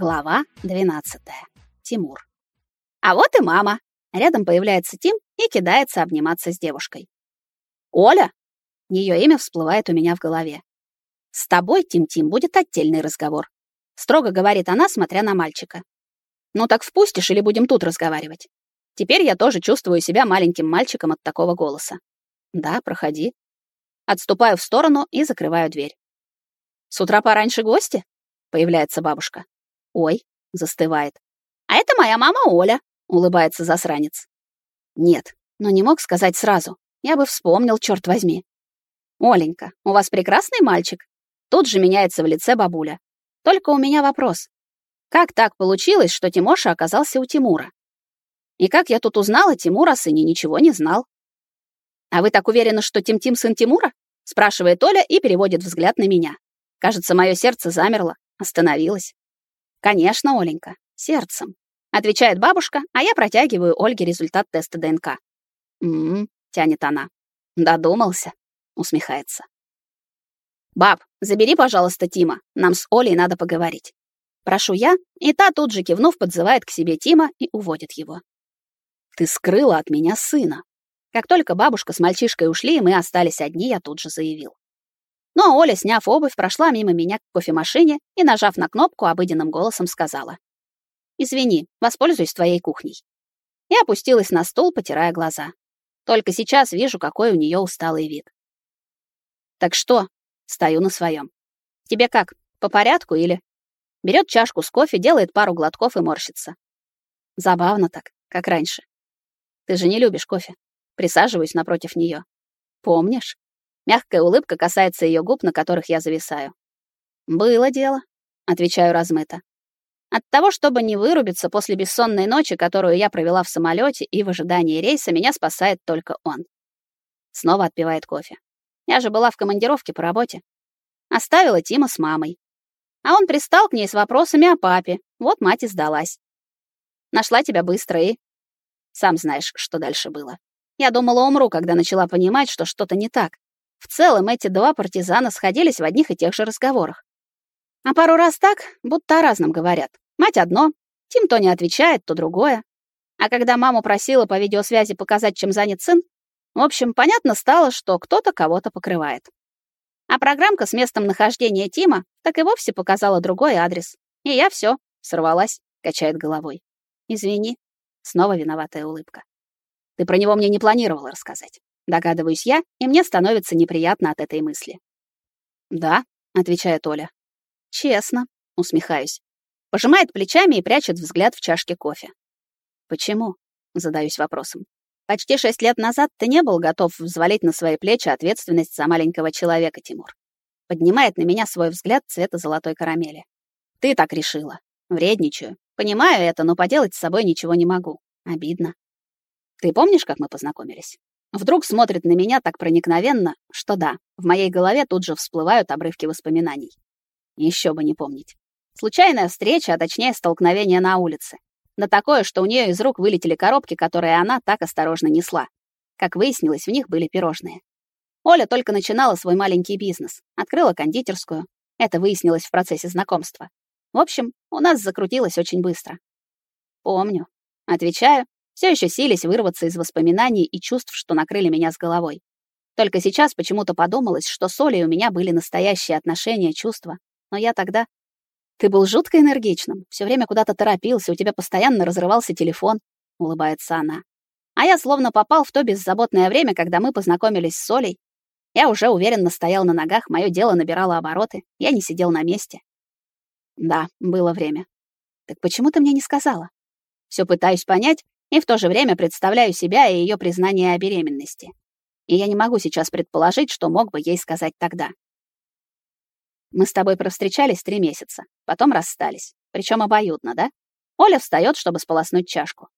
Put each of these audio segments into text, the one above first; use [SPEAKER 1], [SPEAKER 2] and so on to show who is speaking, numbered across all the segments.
[SPEAKER 1] Глава 12. Тимур. А вот и мама. Рядом появляется Тим и кидается обниматься с девушкой. Оля. Ее имя всплывает у меня в голове. С тобой, Тим-Тим, будет отдельный разговор, строго говорит она, смотря на мальчика. Ну так впустишь или будем тут разговаривать? Теперь я тоже чувствую себя маленьким мальчиком от такого голоса. Да, проходи. Отступаю в сторону и закрываю дверь. С утра пораньше гости? Появляется бабушка. Ой, застывает. А это моя мама Оля, улыбается засранец. Нет, но не мог сказать сразу. Я бы вспомнил, черт возьми. Оленька, у вас прекрасный мальчик. Тут же меняется в лице бабуля. Только у меня вопрос. Как так получилось, что Тимоша оказался у Тимура? И как я тут узнала, Тимур о сыне ничего не знал. А вы так уверены, что Тим-Тим сын Тимура? спрашивает Оля и переводит взгляд на меня. Кажется, мое сердце замерло, остановилось. Конечно, Оленька, сердцем, отвечает бабушка, а я протягиваю Ольге результат теста ДНК. М-м, тянет она. Додумался, усмехается. Баб, забери, пожалуйста, Тима. Нам с Олей надо поговорить. Прошу я, и та тут же кивнув подзывает к себе Тима и уводит его. Ты скрыла от меня сына. Как только бабушка с мальчишкой ушли, и мы остались одни, я тут же заявил. А Оля, сняв обувь, прошла мимо меня к кофемашине и, нажав на кнопку, обыденным голосом сказала. «Извини, воспользуюсь твоей кухней». И опустилась на стул, потирая глаза. Только сейчас вижу, какой у нее усталый вид. «Так что?» — стою на своем. «Тебе как, по порядку или...» Берет чашку с кофе, делает пару глотков и морщится. Забавно так, как раньше. Ты же не любишь кофе. Присаживаюсь напротив нее. Помнишь? Мягкая улыбка касается ее губ, на которых я зависаю. Было дело, отвечаю размыто. От того, чтобы не вырубиться после бессонной ночи, которую я провела в самолете и в ожидании рейса, меня спасает только он. Снова отпивает кофе. Я же была в командировке по работе. Оставила Тима с мамой. А он пристал к ней с вопросами о папе. Вот мать и сдалась. Нашла тебя быстро и... Сам знаешь, что дальше было. Я думала, умру, когда начала понимать, что что-то не так. В целом эти два партизана сходились в одних и тех же разговорах. А пару раз так, будто о разном говорят. Мать одно, Тим то не отвечает, то другое. А когда маму просила по видеосвязи показать, чем занят сын, в общем, понятно стало, что кто-то кого-то покрывает. А программка с местом нахождения Тима так и вовсе показала другой адрес. И я все, сорвалась, качает головой. Извини. Снова виноватая улыбка. Ты про него мне не планировала рассказать. Догадываюсь я, и мне становится неприятно от этой мысли. «Да», — отвечает Оля. «Честно», — усмехаюсь. Пожимает плечами и прячет взгляд в чашке кофе. «Почему?» — задаюсь вопросом. «Почти шесть лет назад ты не был готов взвалить на свои плечи ответственность за маленького человека, Тимур». Поднимает на меня свой взгляд цвета золотой карамели. «Ты так решила. Вредничаю. Понимаю это, но поделать с собой ничего не могу. Обидно. Ты помнишь, как мы познакомились?» Вдруг смотрит на меня так проникновенно, что да, в моей голове тут же всплывают обрывки воспоминаний. Еще бы не помнить. Случайная встреча, а точнее столкновение на улице. Да такое, что у нее из рук вылетели коробки, которые она так осторожно несла. Как выяснилось, в них были пирожные. Оля только начинала свой маленький бизнес, открыла кондитерскую. Это выяснилось в процессе знакомства. В общем, у нас закрутилось очень быстро. Помню. Отвечаю, все еще сились вырваться из воспоминаний и чувств, что накрыли меня с головой. Только сейчас почему-то подумалось, что с Олей у меня были настоящие отношения, чувства. Но я тогда... Ты был жутко энергичным, все время куда-то торопился, у тебя постоянно разрывался телефон, улыбается она. А я словно попал в то беззаботное время, когда мы познакомились с Олей. Я уже уверенно стоял на ногах, мое дело набирало обороты, я не сидел на месте. Да, было время. Так почему ты мне не сказала? Все пытаюсь понять, и в то же время представляю себя и ее признание о беременности. И я не могу сейчас предположить, что мог бы ей сказать тогда. Мы с тобой провстречались три месяца, потом расстались, причем обоюдно, да? Оля встает, чтобы сполоснуть чашку.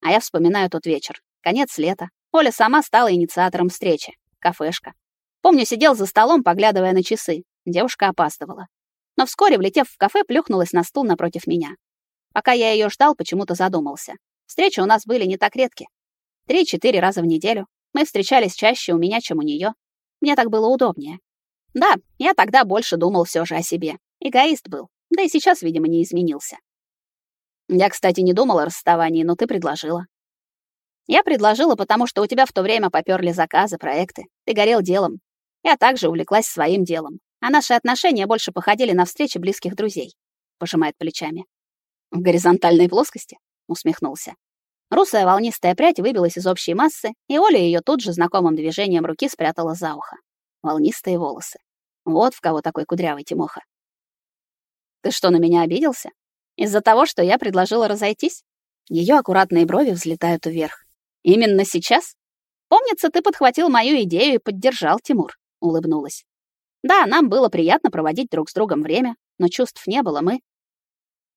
[SPEAKER 1] А я вспоминаю тот вечер, конец лета. Оля сама стала инициатором встречи. Кафешка. Помню, сидел за столом, поглядывая на часы. Девушка опаздывала. Но вскоре, влетев в кафе, плюхнулась на стул напротив меня. Пока я ее ждал, почему-то задумался. Встречи у нас были не так редки. Три-четыре раза в неделю. Мы встречались чаще у меня, чем у нее. Мне так было удобнее. Да, я тогда больше думал все же о себе. Эгоист был. Да и сейчас, видимо, не изменился. Я, кстати, не думала о расставании, но ты предложила. Я предложила, потому что у тебя в то время попёрли заказы, проекты. Ты горел делом. Я также увлеклась своим делом. А наши отношения больше походили на встречи близких друзей. Пожимает плечами. В горизонтальной плоскости? Усмехнулся. Русая волнистая прядь выбилась из общей массы, и Оля ее тут же знакомым движением руки спрятала за ухо. Волнистые волосы. Вот в кого такой кудрявый Тимоха. Ты что, на меня обиделся? Из-за того, что я предложила разойтись? Ее аккуратные брови взлетают вверх. Именно сейчас? Помнится, ты подхватил мою идею и поддержал, Тимур, улыбнулась. Да, нам было приятно проводить друг с другом время, но чувств не было, мы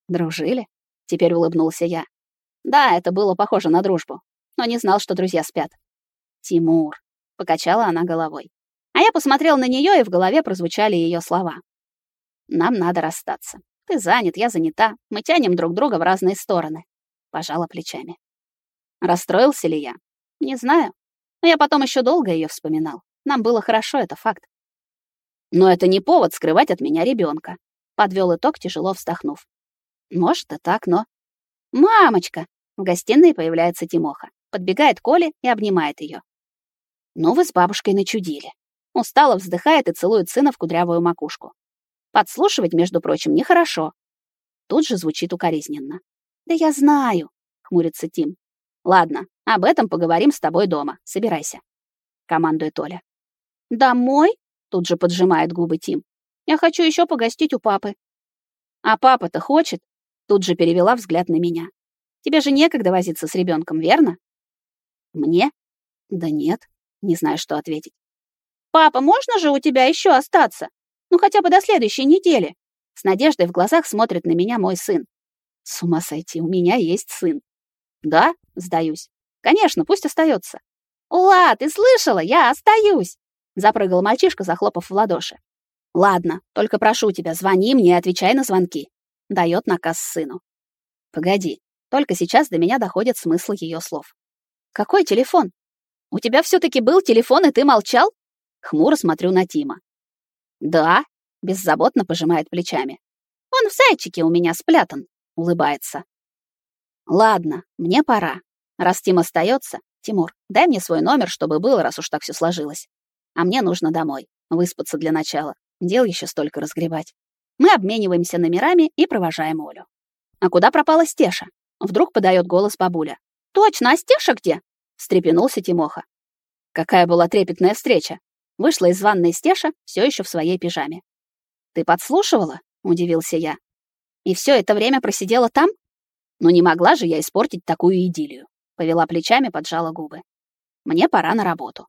[SPEAKER 1] дружили. Теперь улыбнулся я. Да, это было похоже на дружбу, но не знал, что друзья спят. Тимур, покачала она головой. А я посмотрел на нее, и в голове прозвучали ее слова. Нам надо расстаться. Ты занят, я занята. Мы тянем друг друга в разные стороны. Пожала плечами. Расстроился ли я? Не знаю. Но я потом еще долго ее вспоминал. Нам было хорошо, это факт. Но это не повод скрывать от меня ребенка. Подвел итог, тяжело вздохнув. Может, и так, но... «Мамочка!» В гостиной появляется Тимоха. Подбегает к Оле и обнимает ее. Ну, вы с бабушкой начудили. Устало вздыхает и целует сына в кудрявую макушку. Подслушивать, между прочим, нехорошо. Тут же звучит укоризненно. «Да я знаю», — хмурится Тим. Ладно, об этом поговорим с тобой дома. Собирайся, командует Оля. Домой? Тут же поджимает губы Тим. Я хочу еще погостить у папы. А папа-то хочет? Тут же перевела взгляд на меня. Тебе же некогда возиться с ребенком, верно? Мне? Да нет, не знаю, что ответить. Папа, можно же у тебя еще остаться? Ну хотя бы до следующей недели. С надеждой в глазах смотрит на меня мой сын. С ума сойти, у меня есть сын. Да, сдаюсь. Конечно, пусть остается. Ула, ты слышала? Я остаюсь, запрыгал мальчишка, захлопав в ладоши. Ладно, только прошу тебя, звони мне и отвечай на звонки, дает наказ сыну. Погоди, только сейчас до меня доходит смысл ее слов. Какой телефон? У тебя все таки был телефон, и ты молчал? Хмуро смотрю на Тима. Да, беззаботно пожимает плечами. Он в зайчике у меня спрятан, улыбается. Ладно, мне пора. Раз Тим остается, Тимур, дай мне свой номер, чтобы было, раз уж так все сложилось. А мне нужно домой, выспаться для начала. Дел еще столько разгребать. Мы обмениваемся номерами и провожаем Олю. А куда пропала Стеша? Вдруг подает голос бабуля. Точно, а Стеша где? встрепенулся Тимоха. Какая была трепетная встреча. Вышла из ванной Стеша, все еще в своей пижаме. Ты подслушивала? удивился я. И все это время просидела там? Но не могла же я испортить такую идиллию. Повела плечами, поджала губы. Мне пора на работу.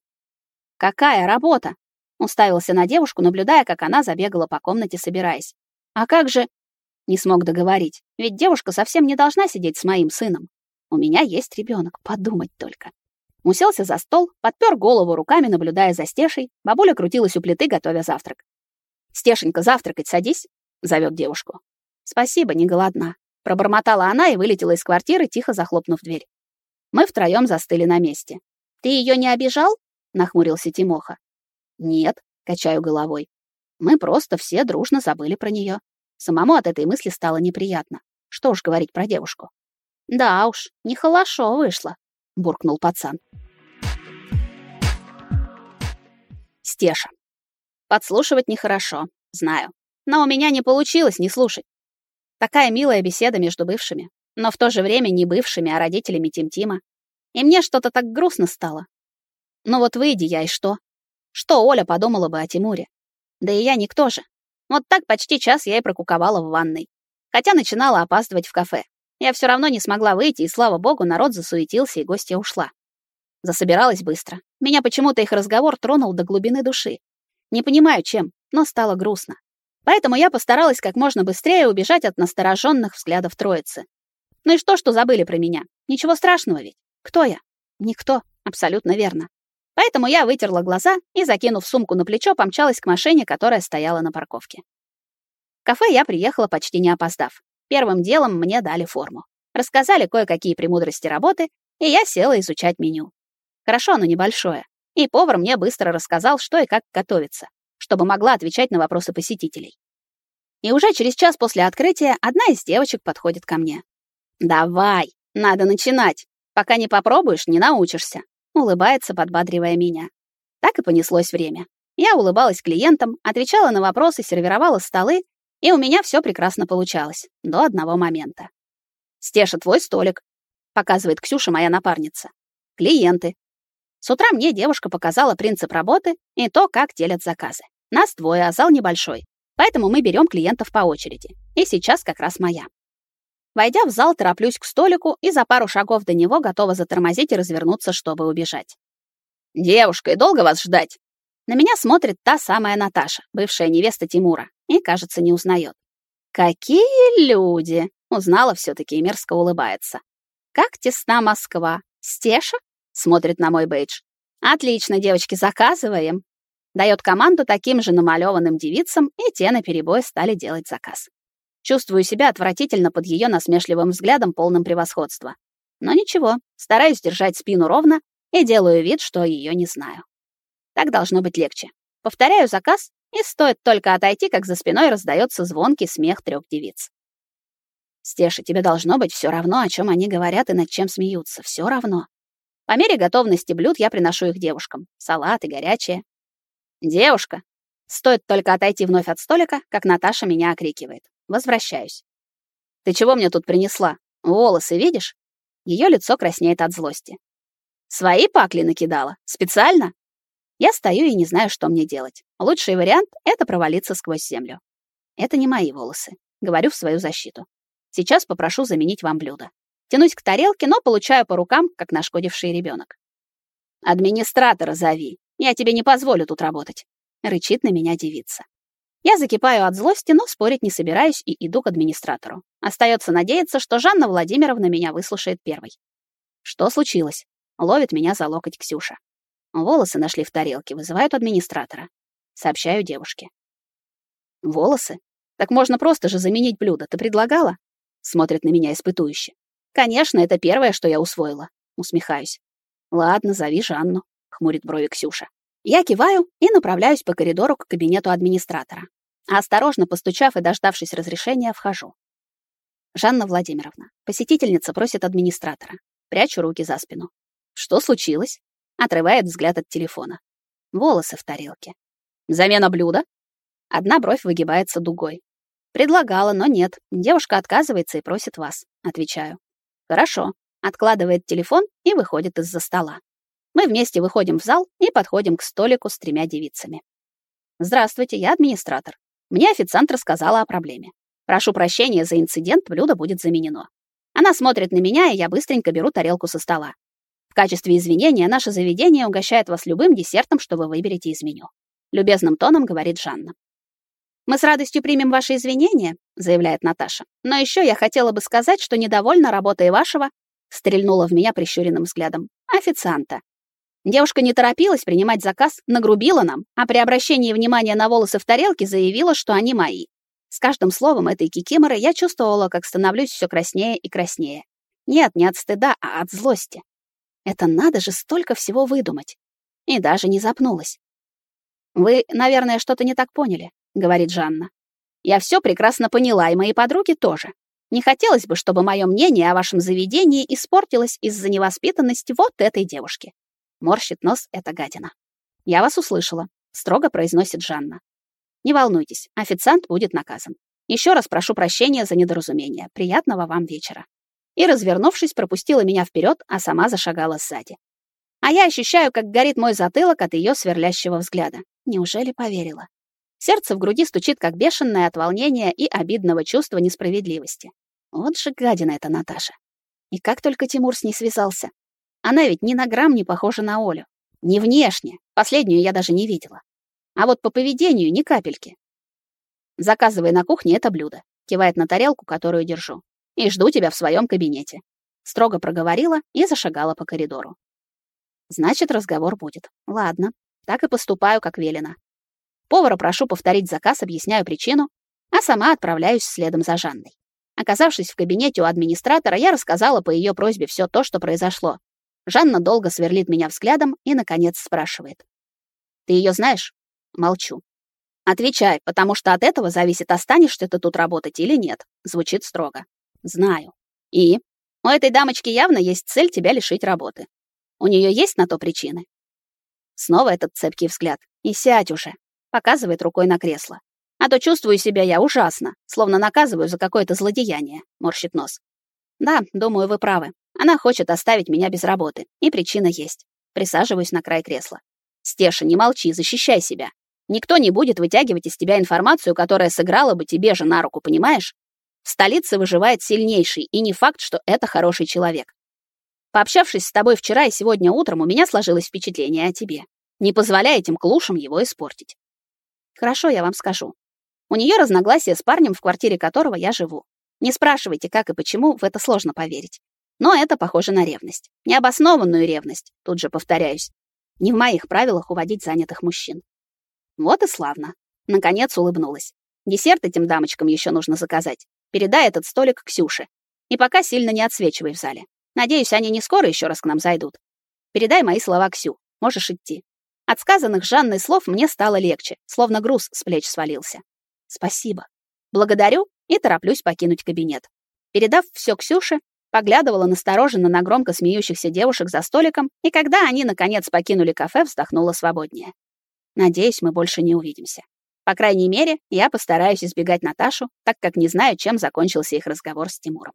[SPEAKER 1] Какая работа? Уставился на девушку, наблюдая, как она забегала по комнате, собираясь. А как же... Не смог договорить, ведь девушка совсем не должна сидеть с моим сыном. У меня есть ребенок, подумать только. Уселся за стол, подпер голову руками, наблюдая за Стешей. Бабуля крутилась у плиты, готовя завтрак. «Стешенька, завтракать садись», — зовет девушку. «Спасибо, не голодна», Пробормотала она и вылетела из квартиры, тихо захлопнув дверь. Мы втроем застыли на месте. «Ты ее не обижал?» — нахмурился Тимоха. «Нет», — качаю головой. Мы просто все дружно забыли про нее. Самому от этой мысли стало неприятно. Что уж говорить про девушку. «Да уж, нехорошо вышло», — буркнул пацан. Стеша. Подслушивать нехорошо, знаю. Но у меня не получилось не слушать. Такая милая беседа между бывшими, но в то же время не бывшими, а родителями Тим-Тима. И мне что-то так грустно стало. Ну вот выйди я, и что? Что Оля подумала бы о Тимуре? Да и я никто же. Вот так почти час я и прокуковала в ванной. Хотя начинала опаздывать в кафе. Я все равно не смогла выйти, и, слава богу, народ засуетился, и гостья ушла. Засобиралась быстро. Меня почему-то их разговор тронул до глубины души. Не понимаю, чем, но стало грустно. Поэтому я постаралась как можно быстрее убежать от настороженных взглядов троицы. Ну и что, что забыли про меня? Ничего страшного ведь. Кто я? Никто. Абсолютно верно. Поэтому я вытерла глаза и, закинув сумку на плечо, помчалась к машине, которая стояла на парковке. В кафе я приехала почти не опоздав. Первым делом мне дали форму. Рассказали кое-какие премудрости работы, и я села изучать меню. Хорошо оно небольшое. И повар мне быстро рассказал, что и как готовится чтобы могла отвечать на вопросы посетителей. И уже через час после открытия одна из девочек подходит ко мне. «Давай, надо начинать. Пока не попробуешь, не научишься», — улыбается, подбадривая меня. Так и понеслось время. Я улыбалась клиентам, отвечала на вопросы, сервировала столы, и у меня все прекрасно получалось. До одного момента. «Стеша, твой столик», — показывает Ксюша, моя напарница. «Клиенты». С утра мне девушка показала принцип работы и то, как делят заказы. Нас двое, а зал небольшой. Поэтому мы берем клиентов по очереди. И сейчас как раз моя. Войдя в зал, тороплюсь к столику и за пару шагов до него готова затормозить и развернуться, чтобы убежать. «Девушка, и долго вас ждать?» На меня смотрит та самая Наташа, бывшая невеста Тимура, и, кажется, не узнает. «Какие люди!» — узнала все таки и мерзко улыбается. «Как тесна Москва! Стеша?» — смотрит на мой бейдж. «Отлично, девочки, заказываем!» Дает команду таким же намалеванным девицам, и те наперебой стали делать заказ. Чувствую себя отвратительно под ее насмешливым взглядом, полным превосходства. Но ничего, стараюсь держать спину ровно и делаю вид, что ее не знаю. Так должно быть легче. Повторяю заказ, и стоит только отойти, как за спиной раздается звонкий смех трех девиц. Стеша, тебе должно быть все равно, о чем они говорят и над чем смеются. Все равно. По мере готовности блюд я приношу их девушкам. Салаты, горячие. «Девушка!» Стоит только отойти вновь от столика, как Наташа меня окрикивает. Возвращаюсь. «Ты чего мне тут принесла? Волосы видишь?» Ее лицо краснеет от злости. «Свои пакли накидала? Специально?» Я стою и не знаю, что мне делать. Лучший вариант — это провалиться сквозь землю. Это не мои волосы. Говорю в свою защиту. Сейчас попрошу заменить вам блюдо. Тянусь к тарелке, но получаю по рукам, как нашкодивший ребенок. «Администратора зови. Я тебе не позволю тут работать», — рычит на меня девица. Я закипаю от злости, но спорить не собираюсь и иду к администратору. Остается надеяться, что Жанна Владимировна меня выслушает первой. Что случилось? Ловит меня за локоть Ксюша. Волосы нашли в тарелке, вызывают администратора. Сообщаю девушке. Волосы? Так можно просто же заменить блюдо. Ты предлагала? Смотрит на меня испытующе. Конечно, это первое, что я усвоила. Усмехаюсь. Ладно, зови Жанну, хмурит брови Ксюша. Я киваю и направляюсь по коридору к кабинету администратора. Осторожно постучав и дождавшись разрешения, вхожу. Жанна Владимировна, посетительница просит администратора. Прячу руки за спину. Что случилось? Отрывает взгляд от телефона. Волосы в тарелке. Замена блюда? Одна бровь выгибается дугой. Предлагала, но нет. Девушка отказывается и просит вас. Отвечаю. Хорошо. Откладывает телефон и выходит из-за стола. Мы вместе выходим в зал и подходим к столику с тремя девицами. Здравствуйте, я администратор. Мне официант рассказала о проблеме. Прошу прощения за инцидент, блюдо будет заменено. Она смотрит на меня, и я быстренько беру тарелку со стола. В качестве извинения наше заведение угощает вас любым десертом, что вы выберете из меню. Любезным тоном говорит Жанна. Мы с радостью примем ваши извинения, заявляет Наташа. Но еще я хотела бы сказать, что недовольна работой вашего, стрельнула в меня прищуренным взглядом, официанта. Девушка не торопилась принимать заказ, нагрубила нам, а при обращении внимания на волосы в тарелке заявила, что они мои. С каждым словом этой кикиморы я чувствовала, как становлюсь все краснее и краснее. Нет, не от стыда, а от злости. Это надо же столько всего выдумать. И даже не запнулась. «Вы, наверное, что-то не так поняли», — говорит Жанна. «Я все прекрасно поняла, и мои подруги тоже. Не хотелось бы, чтобы мое мнение о вашем заведении испортилось из-за невоспитанности вот этой девушки». Морщит нос эта гадина. «Я вас услышала», — строго произносит Жанна. «Не волнуйтесь, официант будет наказан. Еще раз прошу прощения за недоразумение. Приятного вам вечера» и, развернувшись, пропустила меня вперед, а сама зашагала сзади. А я ощущаю, как горит мой затылок от ее сверлящего взгляда. Неужели поверила? Сердце в груди стучит, как бешеное от волнения и обидного чувства несправедливости. Вот же гадина эта Наташа. И как только Тимур с ней связался. Она ведь ни на грамм не похожа на Олю. Не внешне. Последнюю я даже не видела. А вот по поведению ни капельки. Заказывай на кухне это блюдо. Кивает на тарелку, которую держу и жду тебя в своем кабинете», — строго проговорила и зашагала по коридору. «Значит, разговор будет. Ладно, так и поступаю, как велено. Повара прошу повторить заказ, объясняю причину, а сама отправляюсь следом за Жанной. Оказавшись в кабинете у администратора, я рассказала по ее просьбе все то, что произошло. Жанна долго сверлит меня взглядом и, наконец, спрашивает. «Ты ее знаешь?» Молчу. Отвечай, потому что от этого зависит, останешься ты тут работать или нет. Звучит строго. Знаю. И? У этой дамочки явно есть цель тебя лишить работы. У нее есть на то причины? Снова этот цепкий взгляд. И сядь уже. Показывает рукой на кресло. А то чувствую себя я ужасно, словно наказываю за какое-то злодеяние. Морщит нос. Да, думаю, вы правы. Она хочет оставить меня без работы. И причина есть. Присаживаюсь на край кресла. Стеша, не молчи, защищай себя. Никто не будет вытягивать из тебя информацию, которая сыграла бы тебе же на руку, понимаешь? В столице выживает сильнейший, и не факт, что это хороший человек. Пообщавшись с тобой вчера и сегодня утром, у меня сложилось впечатление о тебе. Не позволяй этим клушам его испортить. Хорошо, я вам скажу. У нее разногласия с парнем, в квартире которого я живу. Не спрашивайте, как и почему, в это сложно поверить. Но это похоже на ревность. Необоснованную ревность, тут же повторяюсь. Не в моих правилах уводить занятых мужчин. Вот и славно. Наконец улыбнулась. Десерт этим дамочкам еще нужно заказать. Передай этот столик Ксюше. И пока сильно не отсвечивай в зале. Надеюсь, они не скоро еще раз к нам зайдут. Передай мои слова Ксю. Можешь идти. От сказанных Жанной слов мне стало легче, словно груз с плеч свалился. Спасибо. Благодарю и тороплюсь покинуть кабинет. Передав все Ксюше, поглядывала настороженно на громко смеющихся девушек за столиком, и когда они, наконец, покинули кафе, вздохнула свободнее. Надеюсь, мы больше не увидимся. По крайней мере, я постараюсь избегать Наташу, так как не знаю, чем закончился их разговор с Тимуром.